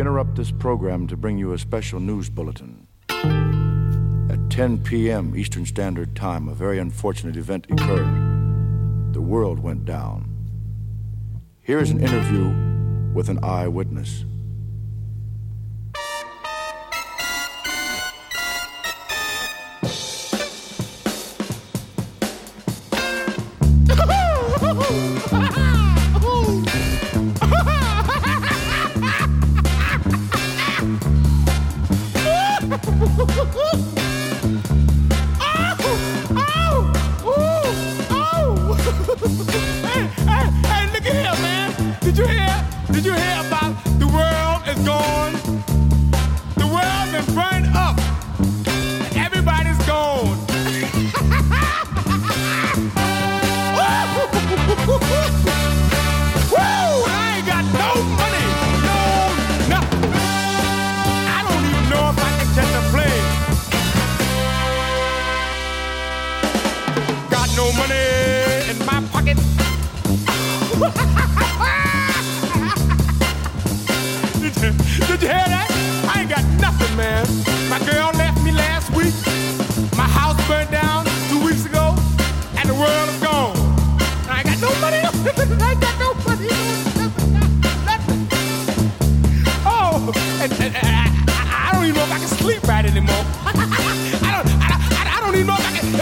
interrupt this program to bring you a special news bulletin. At 10 p.m. Eastern Standard Time, a very unfortunate event occurred. The world went down. Here is an interview with an eyewitness. The world is gone? The. Everybody's gone. Woo! I ain't got no money, no nothing. I don't even know if I can catch a plane. Got no money in my pocket. man. My girl left me last week. My house burned down two weeks ago, and the world is gone. I got no money. I got no money. Oh, and, and, and I, I, I don't even know if I can sleep right anymore. I don't, I, I, I don't even know if I can,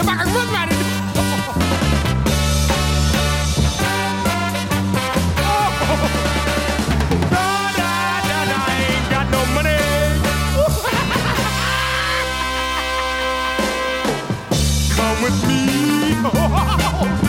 with me.